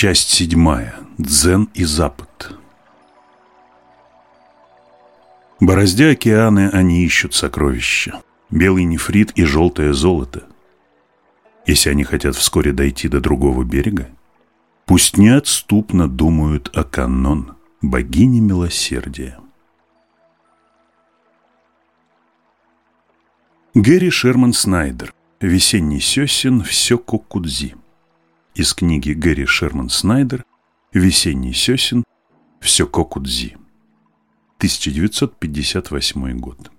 Часть седьмая. Дзен и Запад. Бороздя океаны, они ищут сокровища. Белый нефрит и желтое золото. Если они хотят вскоре дойти до другого берега, пусть неотступно думают о канон, богине милосердия. Гэри Шерман Снайдер. Весенний сёсен в Сёко из книги Гэри Шерман Снайдер «Весенний сёсен. Все Кокудзи». 1958 год.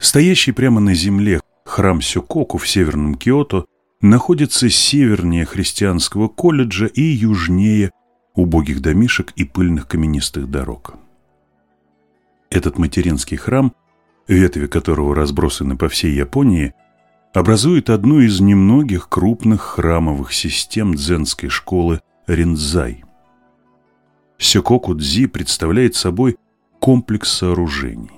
Стоящий прямо на земле храм Сёкоку в северном Киото находится севернее христианского колледжа и южнее убогих домишек и пыльных каменистых дорог. Этот материнский храм, ветви которого разбросаны по всей Японии – образует одну из немногих крупных храмовых систем дзенской школы Ринзай. Сёкоку-дзи представляет собой комплекс сооружений.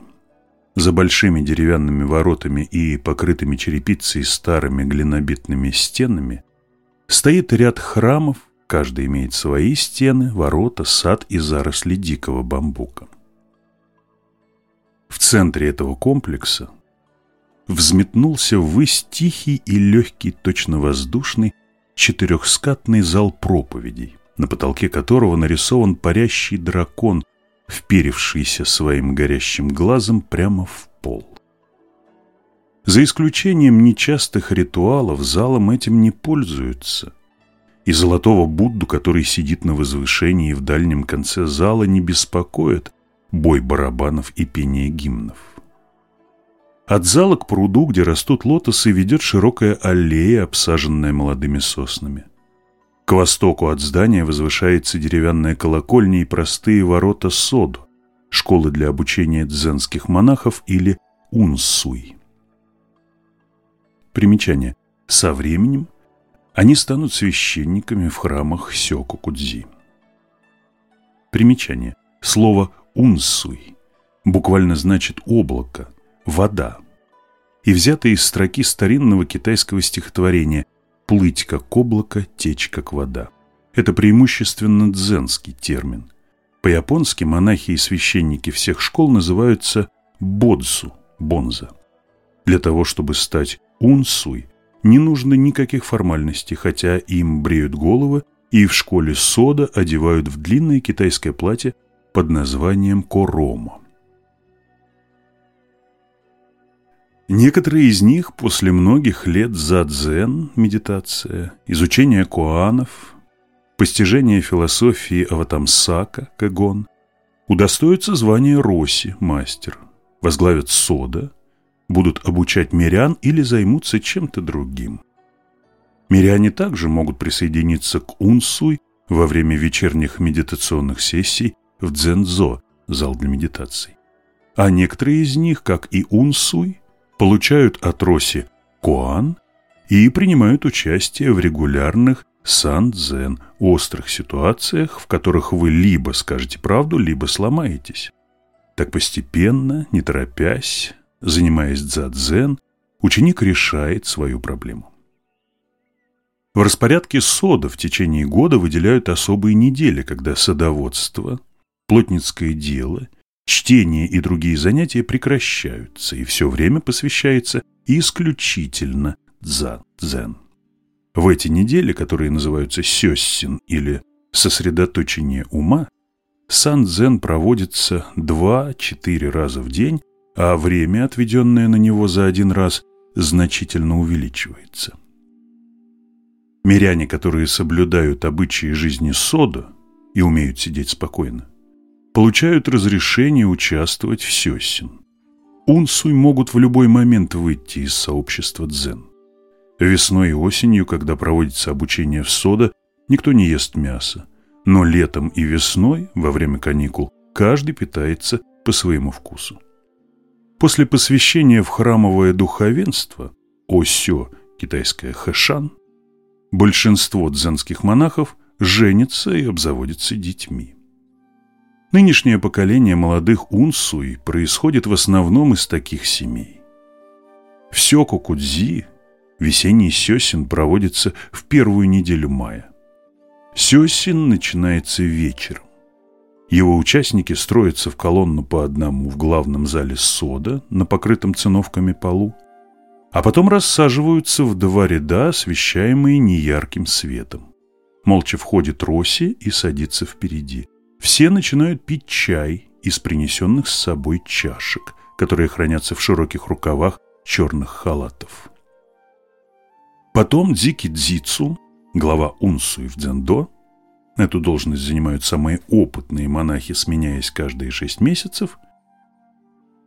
За большими деревянными воротами и покрытыми черепицей старыми глинобитными стенами стоит ряд храмов, каждый имеет свои стены, ворота, сад и заросли дикого бамбука. В центре этого комплекса взметнулся ввысь тихий и легкий, точно воздушный, четырехскатный зал проповедей, на потолке которого нарисован парящий дракон, вперевшийся своим горящим глазом прямо в пол. За исключением нечастых ритуалов залом этим не пользуются, и золотого Будду, который сидит на возвышении в дальнем конце зала, не беспокоит бой барабанов и пение гимнов. От зала к пруду, где растут лотосы, ведет широкая аллея, обсаженная молодыми соснами. К востоку от здания возвышается деревянная колокольня и простые ворота Соду, школы для обучения дзенских монахов или унсуй. Примечание. Со временем они станут священниками в храмах Сёку-Кудзи. Примечание. Слово «унсуй» буквально значит «облако», вода. И взято из строки старинного китайского стихотворения «плыть как облако, течь как вода». Это преимущественно дзенский термин. По-японски монахи и священники всех школ называются бодзу, бонза. Для того, чтобы стать унсуй, не нужно никаких формальностей, хотя им бреют головы и в школе сода одевают в длинное китайское платье под названием коромо. Некоторые из них после многих лет задзен, медитация, изучения куанов, постижения философии аватамсака, кагон, удостоятся звания роси, мастер, возглавят сода, будут обучать мирян или займутся чем-то другим. Миряне также могут присоединиться к унсуй во время вечерних медитационных сессий в дзензо, зал для медитаций. А некоторые из них, как и унсуй, получают от Роси Куан и принимают участие в регулярных сан-дзен, острых ситуациях, в которых вы либо скажете правду, либо сломаетесь. Так постепенно, не торопясь, занимаясь дзадзен, ученик решает свою проблему. В распорядке сода в течение года выделяют особые недели, когда садоводство, плотницкое дело Чтение и другие занятия прекращаются, и все время посвящается исключительно дзен. В эти недели, которые называются сёссин или сосредоточение ума, сан-дзен проводится 2-4 раза в день, а время, отведенное на него за один раз, значительно увеличивается. Миряне, которые соблюдают обычаи жизни сода и умеют сидеть спокойно, получают разрешение участвовать в сёсин. Унсуй могут в любой момент выйти из сообщества дзен. Весной и осенью, когда проводится обучение в сода, никто не ест мясо. Но летом и весной, во время каникул, каждый питается по своему вкусу. После посвящения в храмовое духовенство, осё, китайское хэшан, большинство дзенских монахов женятся и обзаводятся детьми. Нынешнее поколение молодых унсуй происходит в основном из таких семей. В Сёку-Кудзи Весенний сёсин проводится в первую неделю мая. Сёсин начинается вечером. Его участники строятся в колонну по одному в главном зале сода на покрытом циновками полу, а потом рассаживаются в два ряда, освещаемые неярким светом. Молча входит Росси и садится впереди. Все начинают пить чай из принесенных с собой чашек, которые хранятся в широких рукавах черных халатов. Потом Дзики Дзицу, глава Унсуи в Дзендо, эту должность занимают самые опытные монахи, сменяясь каждые шесть месяцев,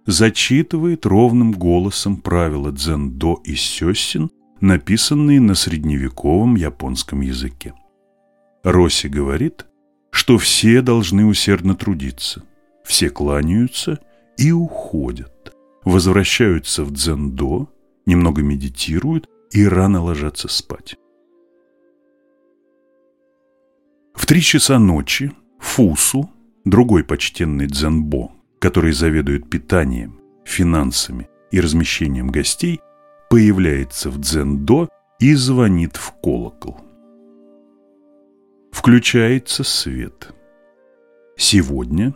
зачитывает ровным голосом правила дзендо и сёсин, написанные на средневековом японском языке. Роси говорит, что все должны усердно трудиться, все кланяются и уходят, возвращаются в дзендо, немного медитируют и рано ложатся спать. В три часа ночи Фусу, другой почтенный дзенбо, который заведует питанием, финансами и размещением гостей, появляется в дзендо и звонит в колокол. Включается свет. Сегодня,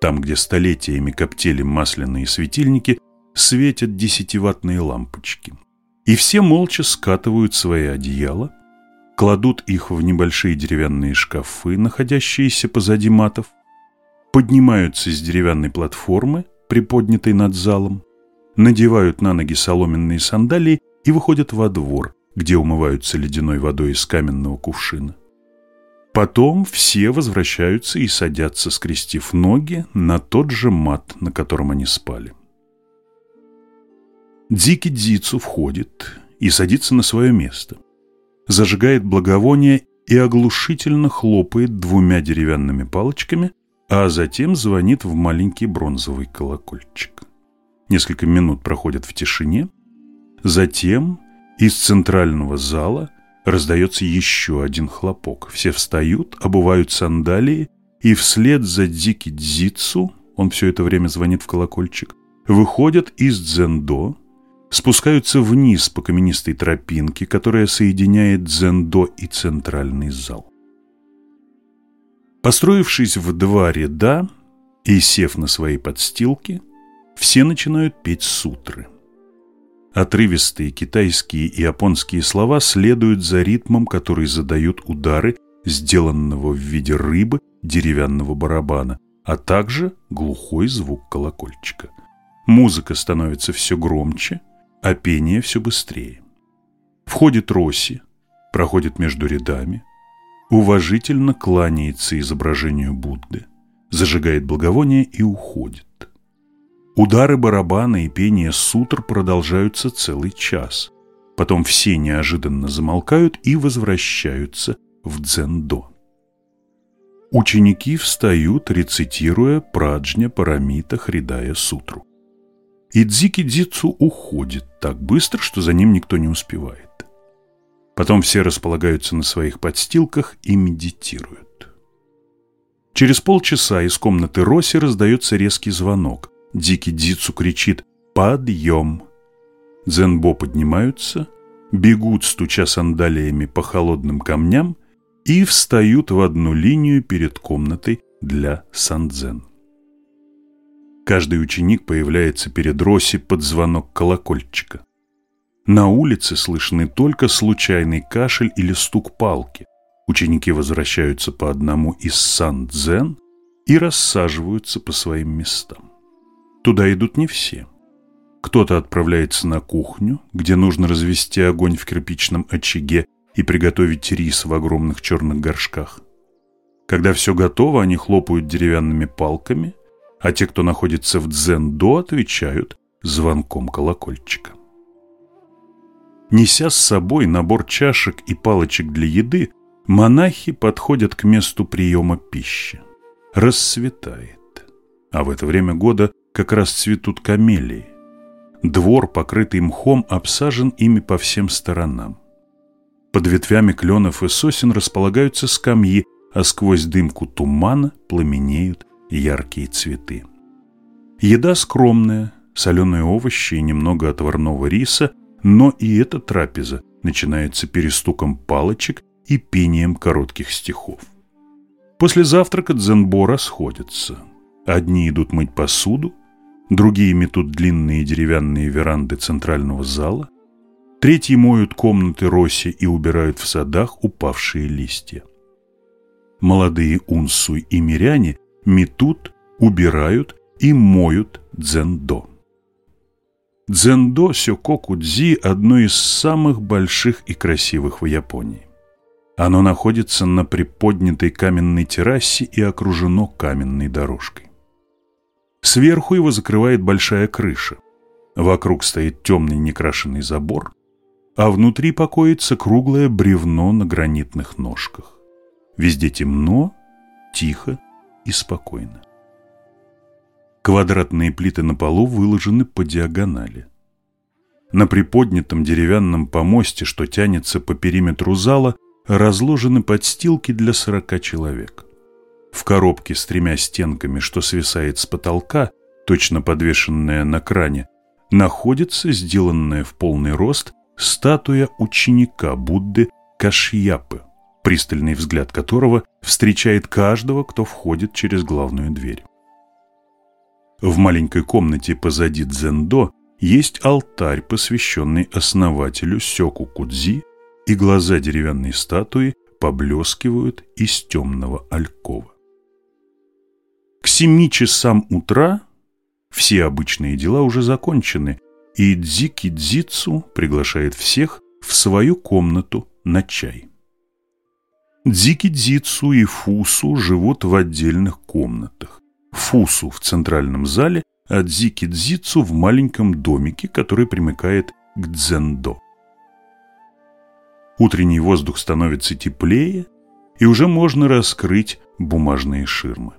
там, где столетиями коптели масляные светильники, светят десятиватные лампочки. И все молча скатывают свои одеяла, кладут их в небольшие деревянные шкафы, находящиеся позади матов, поднимаются с деревянной платформы, приподнятой над залом, надевают на ноги соломенные сандалии и выходят во двор, где умываются ледяной водой из каменного кувшина. Потом все возвращаются и садятся, скрестив ноги, на тот же мат, на котором они спали. Дикий Дзицу входит и садится на свое место, зажигает благовоние и оглушительно хлопает двумя деревянными палочками, а затем звонит в маленький бронзовый колокольчик. Несколько минут проходят в тишине, затем из центрального зала раздается еще один хлопок. Все встают, обувают сандалии, и вслед за Дики Дзицу, он все это время звонит в колокольчик, выходят из дзендо, спускаются вниз по каменистой тропинке, которая соединяет дзендо и центральный зал. Построившись в два ряда и сев на свои подстилки, все начинают петь сутры. Отрывистые китайские и японские слова следуют за ритмом, который задают удары сделанного в виде рыбы деревянного барабана, а также глухой звук колокольчика. Музыка становится все громче, а пение все быстрее. Входит Росси, проходит между рядами, уважительно кланяется изображению Будды, зажигает благовоние и уходит. Удары барабана и пение сутр продолжаются целый час. Потом все неожиданно замолкают и возвращаются в дзендо. Ученики встают, рецитируя праджня парамита Хридая сутру. И Дзицу уходит так быстро, что за ним никто не успевает. Потом все располагаются на своих подстилках и медитируют. Через полчаса из комнаты Роси раздается резкий звонок. Дикий Дзицу кричит «Подъем!». Дзенбо поднимаются, бегут, стуча сандалиями по холодным камням и встают в одну линию перед комнатой для сандзен. Каждый ученик появляется перед Роси под звонок колокольчика. На улице слышны только случайный кашель или стук палки. Ученики возвращаются по одному из сандзен и рассаживаются по своим местам. Туда идут не все. Кто-то отправляется на кухню, где нужно развести огонь в кирпичном очаге и приготовить рис в огромных черных горшках. Когда все готово, они хлопают деревянными палками, а те, кто находится в дзен-до, отвечают звонком колокольчика. Неся с собой набор чашек и палочек для еды, монахи подходят к месту приема пищи. Рассветает. А в это время года как раз цветут камелии. Двор, покрытый мхом, обсажен ими по всем сторонам. Под ветвями кленов и сосен располагаются скамьи, а сквозь дымку тумана пламенеют яркие цветы. Еда скромная, соленые овощи и немного отварного риса но и эта трапеза начинается перестуком палочек и пением коротких стихов. После завтрака дзенбо расходятся. Одни идут мыть посуду, другие метут длинные деревянные веранды центрального зала, третьи моют комнаты Роси и убирают в садах упавшие листья. Молодые унсуй и миряне метут, убирают и моют дзендо. Дзендо Сёкоку-дзи – одно из самых больших и красивых в Японии. Оно находится на приподнятой каменной террасе и окружено каменной дорожкой. Сверху его закрывает большая крыша. Вокруг стоит темный некрашенный забор, а внутри покоится круглое бревно на гранитных ножках. Везде темно, тихо и спокойно. Квадратные плиты на полу выложены по диагонали. На приподнятом деревянном помосте, что тянется по периметру зала, разложены подстилки для сорока человек. В коробке с тремя стенками, что свисает с потолка, точно подвешенная на кране, находится сделанная в полный рост статуя ученика Будды Кашьяпы, пристальный взгляд которого встречает каждого, кто входит через главную дверь. В маленькой комнате позади дзендо есть алтарь, посвященный основателю Сёку Кудзи, и глаза деревянной статуи поблескивают из темного алькова. К семи часам утра все обычные дела уже закончены, и Дзики Дзицу приглашает всех в свою комнату на чай. Дзики Дзицу и Фусу живут в отдельных комнатах. Фусу в центральном зале, а Дзики Дзицу в маленьком домике, который примыкает к Дзендо. Утренний воздух становится теплее, и уже можно раскрыть бумажные ширмы.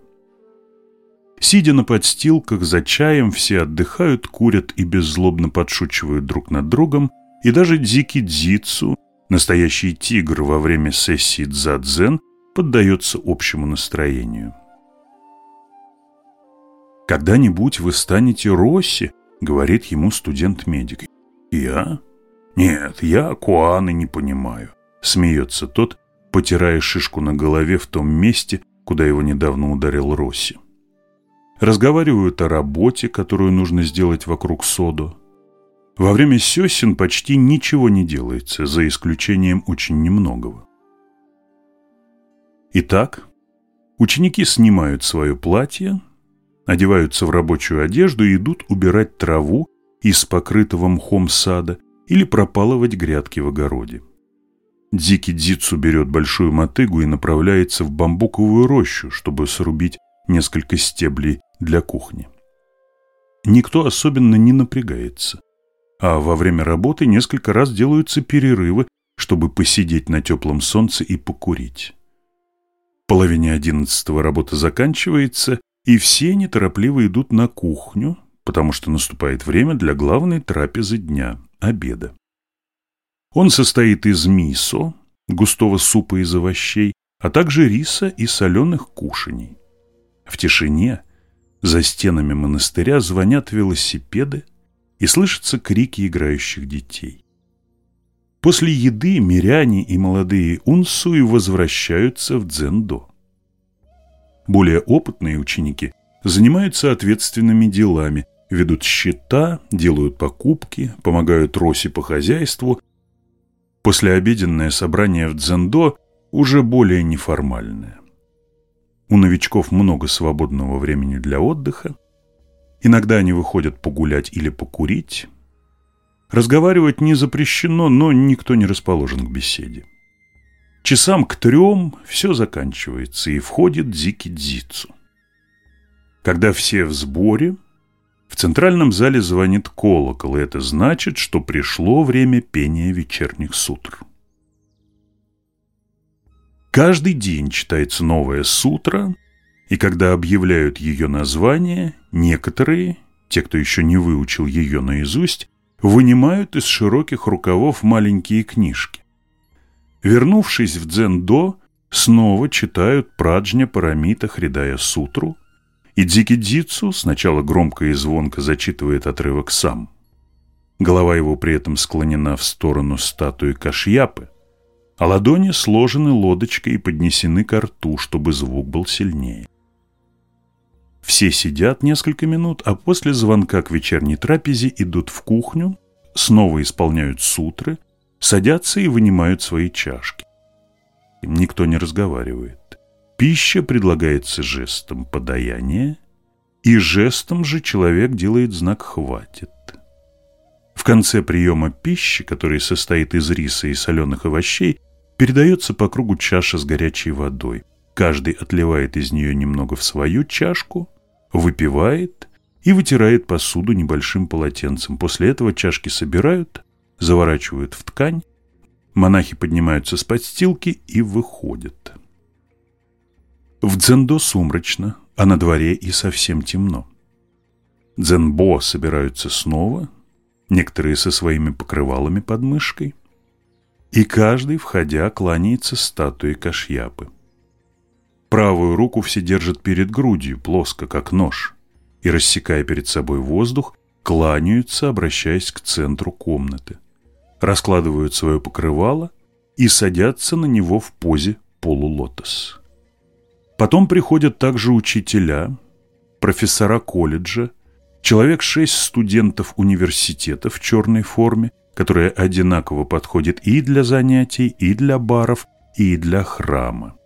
Сидя на подстилках за чаем, все отдыхают, курят и беззлобно подшучивают друг над другом, и даже Дзики Дзицу, настоящий тигр во время сессии дзадзен, поддается общему настроению. «Когда-нибудь вы станете Росси», — говорит ему студент-медик. «Я? Нет, я Куаны не понимаю», — смеется тот, потирая шишку на голове в том месте, куда его недавно ударил Росси разговаривают о работе, которую нужно сделать вокруг Содо. Во время сёсин почти ничего не делается, за исключением очень немногого. Итак, ученики снимают свое платье, одеваются в рабочую одежду и идут убирать траву из покрытого мхом сада или пропалывать грядки в огороде. Дикий Дзицу берет большую мотыгу и направляется в бамбуковую рощу, чтобы срубить несколько стеблей для кухни. Никто особенно не напрягается, а во время работы несколько раз делаются перерывы, чтобы посидеть на теплом солнце и покурить. Половине одиннадцатого работа заканчивается, и все неторопливо идут на кухню, потому что наступает время для главной трапезы дня – обеда. Он состоит из мисо, густого супа из овощей, а также риса и соленых кушаний. В тишине за стенами монастыря звонят велосипеды и слышатся крики играющих детей. После еды миряне и молодые унсуи возвращаются в дзендо. Более опытные ученики занимаются ответственными делами, ведут счета, делают покупки, помогают Росе по хозяйству. Послеобеденное собрание в дзендо уже более неформальное. У новичков много свободного времени для отдыха. Иногда они выходят погулять или покурить. Разговаривать не запрещено, но никто не расположен к беседе. Часам к трем все заканчивается, и входит Дзики Дзицу. Когда все в сборе, в центральном зале звонит колокол, и это значит, что пришло время пения вечерних сутр. Каждый день читается новая сутра, и когда объявляют ее название, некоторые, те, кто еще не выучил ее наизусть, вынимают из широких рукавов маленькие книжки. Вернувшись в дзен-до, снова читают Праджня Парамита Хридая Сутру, и Дзикидзицу сначала громко и звонко зачитывает отрывок сам. Голова его при этом склонена в сторону статуи Кашьяпы, а ладони сложены лодочкой и поднесены к рту, чтобы звук был сильнее. Все сидят несколько минут, а после звонка к вечерней трапезе идут в кухню, снова исполняют сутры, садятся и вынимают свои чашки. Никто не разговаривает. Пища предлагается жестом подаяния, и жестом же человек делает знак «хватит». В конце приема пищи, который состоит из риса и соленых овощей, передается по кругу чаша с горячей водой. Каждый отливает из нее немного в свою чашку, выпивает и вытирает посуду небольшим полотенцем. После этого чашки собирают, заворачивают в ткань, монахи поднимаются с подстилки и выходят. В дзендо сумрачно, а на дворе и совсем темно. Дзенбо собираются снова, некоторые со своими покрывалами под мышкой, и каждый, входя, кланяется статуе Кашьяпы. Правую руку все держат перед грудью, плоско, как нож, и, рассекая перед собой воздух, кланяются, обращаясь к центру комнаты. Раскладывают свое покрывало и садятся на него в позе полулотос. Потом приходят также учителя, профессора колледжа, человек шесть студентов университета в черной форме, которая одинаково подходит и для занятий, и для баров, и для храма.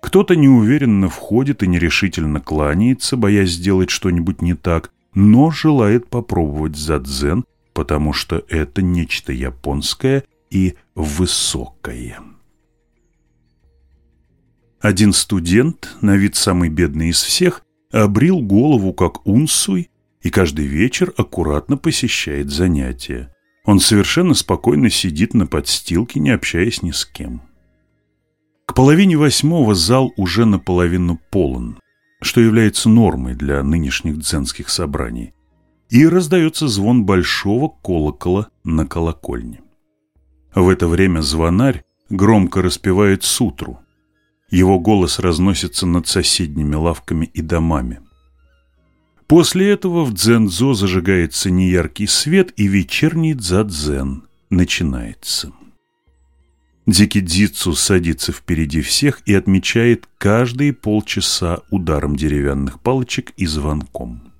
Кто-то неуверенно входит и нерешительно кланяется, боясь сделать что-нибудь не так, но желает попробовать задзен, потому что это нечто японское и высокое. Один студент, на вид самый бедный из всех, обрил голову как унсуй и каждый вечер аккуратно посещает занятия. Он совершенно спокойно сидит на подстилке, не общаясь ни с кем. К половине восьмого зал уже наполовину полон, что является нормой для нынешних дзенских собраний, и раздается звон большого колокола на колокольне. В это время звонарь громко распевает сутру – его голос разносится над соседними лавками и домами. После этого в дзензо зажигается неяркий свет, и вечерний дзадзен начинается. Дикидзицу садится впереди всех и отмечает каждые полчаса ударом деревянных палочек и звонком.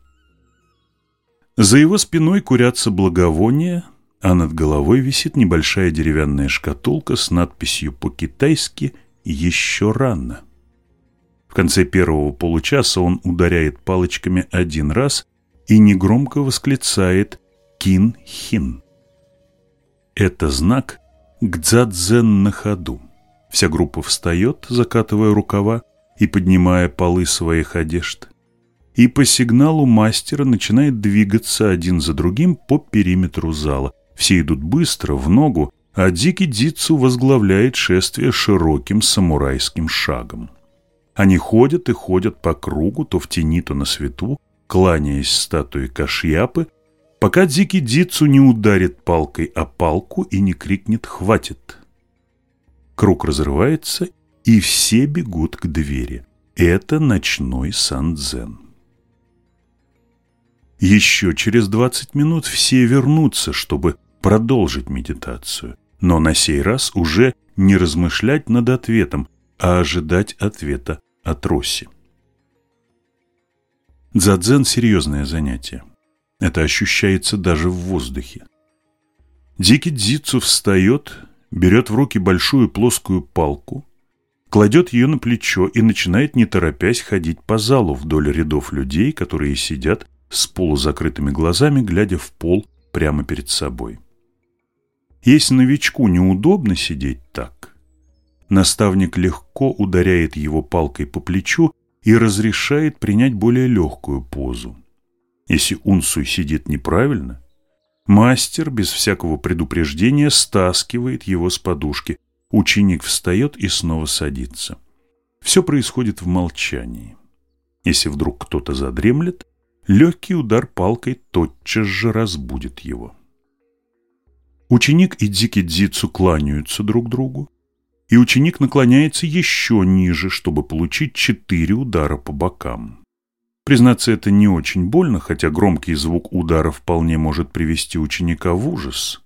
За его спиной курятся благовония, а над головой висит небольшая деревянная шкатулка с надписью по-китайски еще рано. В конце первого получаса он ударяет палочками один раз и негромко восклицает «Кин-хин». Это знак «Гдзадзен на ходу». Вся группа встает, закатывая рукава и поднимая полы своих одежд. И по сигналу мастера начинает двигаться один за другим по периметру зала. Все идут быстро, в ногу, а Дики Дицу возглавляет шествие широким самурайским шагом. Они ходят и ходят по кругу, то в тени, то на свету, кланяясь статуе Кашьяпы, пока Дики Дицу не ударит палкой о палку и не крикнет «Хватит!». Круг разрывается, и все бегут к двери. Это ночной сандзен. Еще через двадцать минут все вернутся, чтобы продолжить медитацию но на сей раз уже не размышлять над ответом, а ожидать ответа от Росси. Дзадзен – серьезное занятие. Это ощущается даже в воздухе. Дикий дзицу встает, берет в руки большую плоскую палку, кладет ее на плечо и начинает, не торопясь, ходить по залу вдоль рядов людей, которые сидят с полузакрытыми глазами, глядя в пол прямо перед собой. Если новичку неудобно сидеть так, наставник легко ударяет его палкой по плечу и разрешает принять более легкую позу. Если унсуй сидит неправильно, мастер без всякого предупреждения стаскивает его с подушки. Ученик встает и снова садится. Все происходит в молчании. Если вдруг кто-то задремлет, легкий удар палкой тотчас же разбудит его. Ученик и Дзики Дзицу кланяются друг другу, и ученик наклоняется еще ниже, чтобы получить четыре удара по бокам. Признаться, это не очень больно, хотя громкий звук удара вполне может привести ученика в ужас.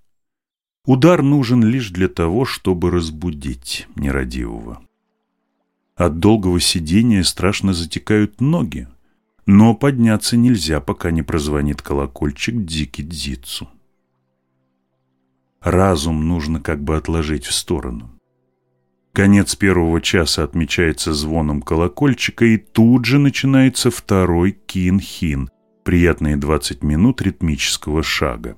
Удар нужен лишь для того, чтобы разбудить нерадивого. От долгого сидения страшно затекают ноги, но подняться нельзя, пока не прозвонит колокольчик Дики Дзицу. Разум нужно как бы отложить в сторону. Конец первого часа отмечается звоном колокольчика, и тут же начинается второй кин-хин, приятные 20 минут ритмического шага.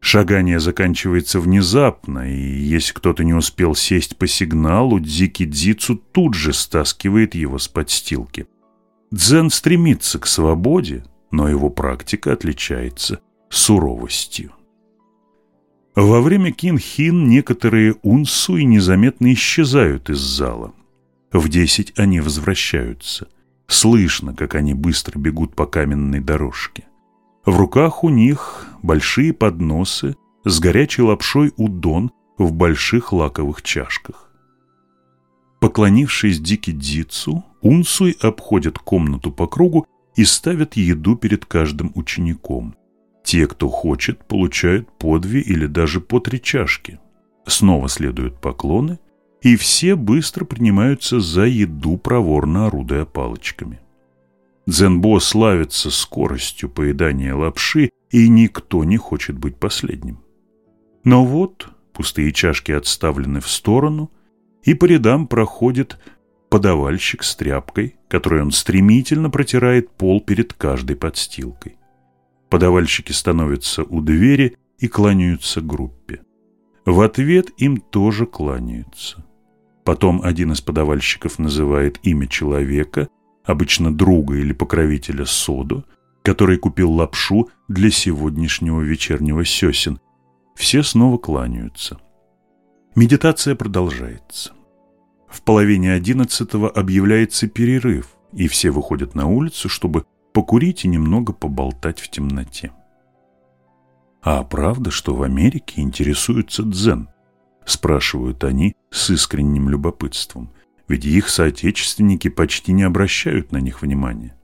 Шагание заканчивается внезапно, и если кто-то не успел сесть по сигналу, Дзики Дзицу тут же стаскивает его с подстилки. Дзен стремится к свободе, но его практика отличается суровостью. Во время кин-хин некоторые унсуи незаметно исчезают из зала. В десять они возвращаются. Слышно, как они быстро бегут по каменной дорожке. В руках у них большие подносы с горячей лапшой удон в больших лаковых чашках. Поклонившись Дики Дзицу, Унсуй обходят комнату по кругу и ставят еду перед каждым учеником. Те, кто хочет, получают по две или даже по три чашки. Снова следуют поклоны, и все быстро принимаются за еду, проворно орудуя палочками. Дзенбо славится скоростью поедания лапши, и никто не хочет быть последним. Но вот пустые чашки отставлены в сторону, и по рядам проходит подавальщик с тряпкой, которой он стремительно протирает пол перед каждой подстилкой. Подавальщики становятся у двери и кланяются группе. В ответ им тоже кланяются. Потом один из подавальщиков называет имя человека, обычно друга или покровителя Соду, который купил лапшу для сегодняшнего вечернего сесен. Все снова кланяются. Медитация продолжается. В половине одиннадцатого объявляется перерыв, и все выходят на улицу, чтобы покурить и немного поболтать в темноте. А правда, что в Америке интересуются дзен? Спрашивают они с искренним любопытством – ведь их соотечественники почти не обращают на них внимания.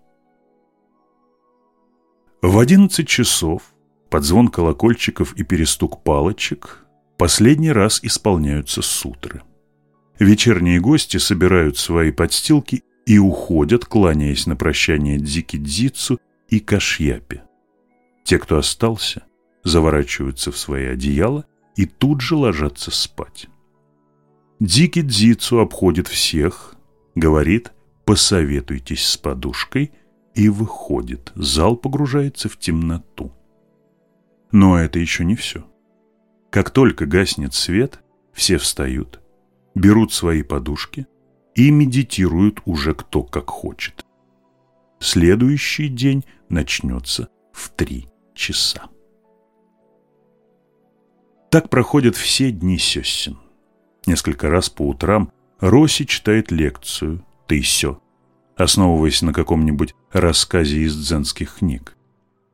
В одиннадцать часов под звон колокольчиков и перестук палочек последний раз исполняются сутры. Вечерние гости собирают свои подстилки и уходят, кланяясь на прощание Дзики Дзицу и Кашьяпе. Те, кто остался, заворачиваются в свои одеяла и тут же ложатся спать. Дикий Дзицу обходит всех, говорит «посоветуйтесь с подушкой» и выходит. Зал погружается в темноту. Но это еще не все. Как только гаснет свет, все встают, берут свои подушки и медитируют уже кто как хочет. Следующий день начнется в три часа. Так проходят все дни сёсин. Несколько раз по утрам Роси читает лекцию «Тысё», основываясь на каком-нибудь рассказе из дзенских книг.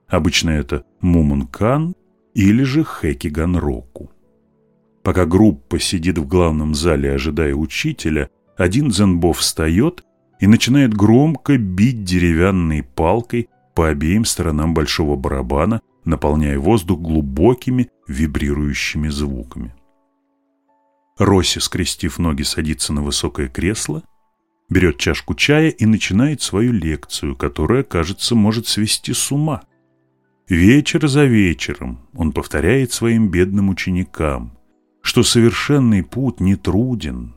Обычно это Мумункан или же Хэкиган Року. Пока группа сидит в главном зале, ожидая учителя, один дзенбо встает и начинает громко бить деревянной палкой по обеим сторонам большого барабана, наполняя воздух глубокими вибрирующими звуками. Росси, скрестив ноги, садится на высокое кресло, берет чашку чая и начинает свою лекцию, которая, кажется, может свести с ума. Вечер за вечером он повторяет своим бедным ученикам, что совершенный путь не труден.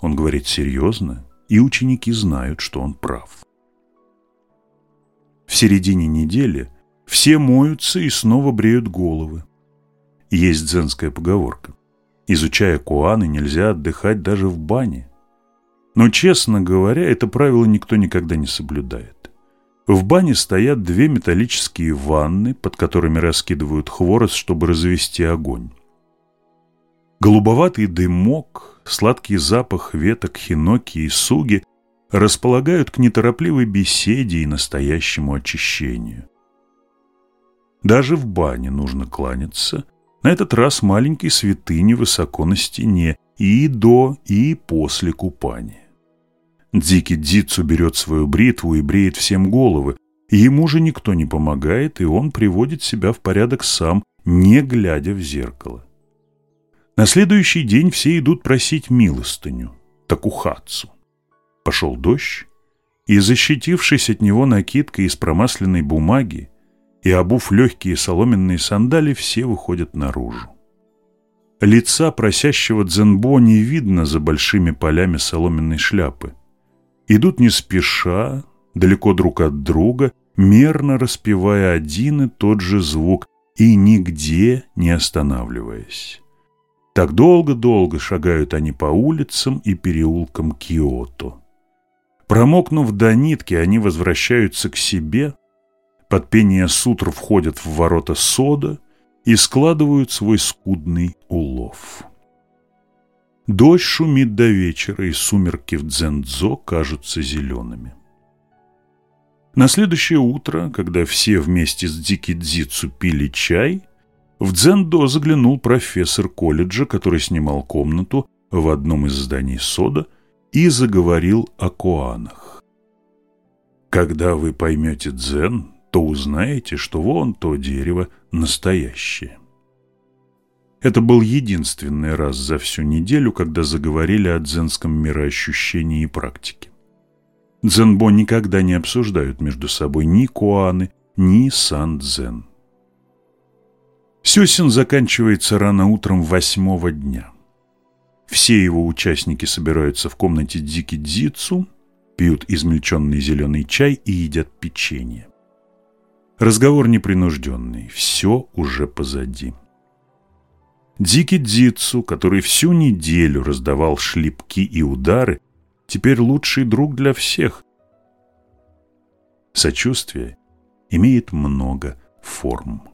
Он говорит серьезно, и ученики знают, что он прав. В середине недели все моются и снова бреют головы. Есть дзенская поговорка. Изучая куаны, нельзя отдыхать даже в бане. Но, честно говоря, это правило никто никогда не соблюдает. В бане стоят две металлические ванны, под которыми раскидывают хворост, чтобы развести огонь. Голубоватый дымок, сладкий запах веток хиноки и суги располагают к неторопливой беседе и настоящему очищению. Даже в бане нужно кланяться – на этот раз маленькой святыни высоко на стене и до, и после купания. Дикий Дицу берет свою бритву и бреет всем головы. Ему же никто не помогает, и он приводит себя в порядок сам, не глядя в зеркало. На следующий день все идут просить милостыню, такухацу. Пошел дождь, и, защитившись от него накидкой из промасленной бумаги и обув легкие соломенные сандали, все выходят наружу. Лица просящего дзенбо не видно за большими полями соломенной шляпы. Идут не спеша, далеко друг от друга, мерно распевая один и тот же звук и нигде не останавливаясь. Так долго-долго шагают они по улицам и переулкам Киото. Промокнув до нитки, они возвращаются к себе, под пение сутр входят в ворота сода и складывают свой скудный улов. Дождь шумит до вечера, и сумерки в Дзендзо кажутся зелеными. На следующее утро, когда все вместе с Дики Дзицу пили чай, в Дзендо заглянул профессор колледжа, который снимал комнату в одном из зданий сода, и заговорил о коанах. Когда вы поймете дзен, то узнаете, что вон то дерево настоящее. Это был единственный раз за всю неделю, когда заговорили о дзенском мироощущении и практике. Дзенбо никогда не обсуждают между собой ни коаны, ни сан-дзен. Сюсин заканчивается рано утром восьмого дня. Все его участники собираются в комнате Дики Дзицу, пьют измельченный зеленый чай и едят печенье. Разговор непринужденный, все уже позади. Дикий Дзицу, который всю неделю раздавал шлепки и удары, теперь лучший друг для всех. Сочувствие имеет много форм.